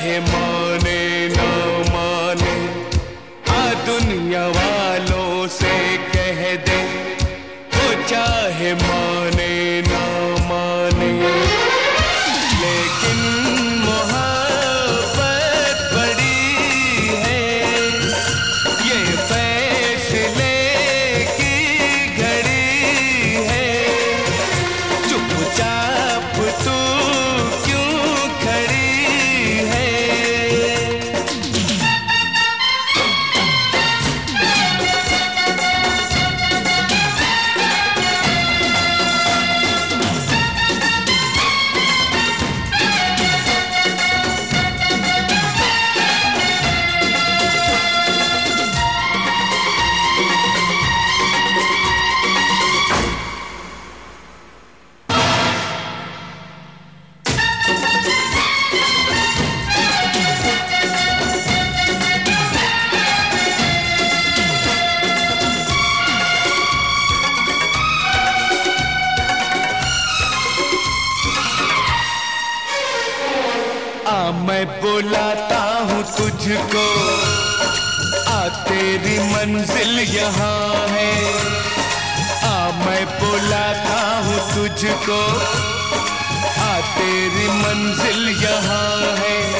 चाहे माने ना माने। आ दुनिया वालों से कह दे वो चाहे माने ना मैं बुलाता हूँ तुझको। आ, तेरी मंजिल यहाँ है। आ, मैं बुलाता हूँ तुझको। आ, तेरी मंजिल यहाँ है।